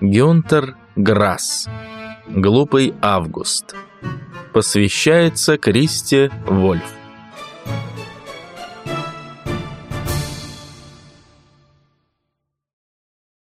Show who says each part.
Speaker 1: Гюнтер Грасс. Глупый август. Посвящается Кристе Вольф.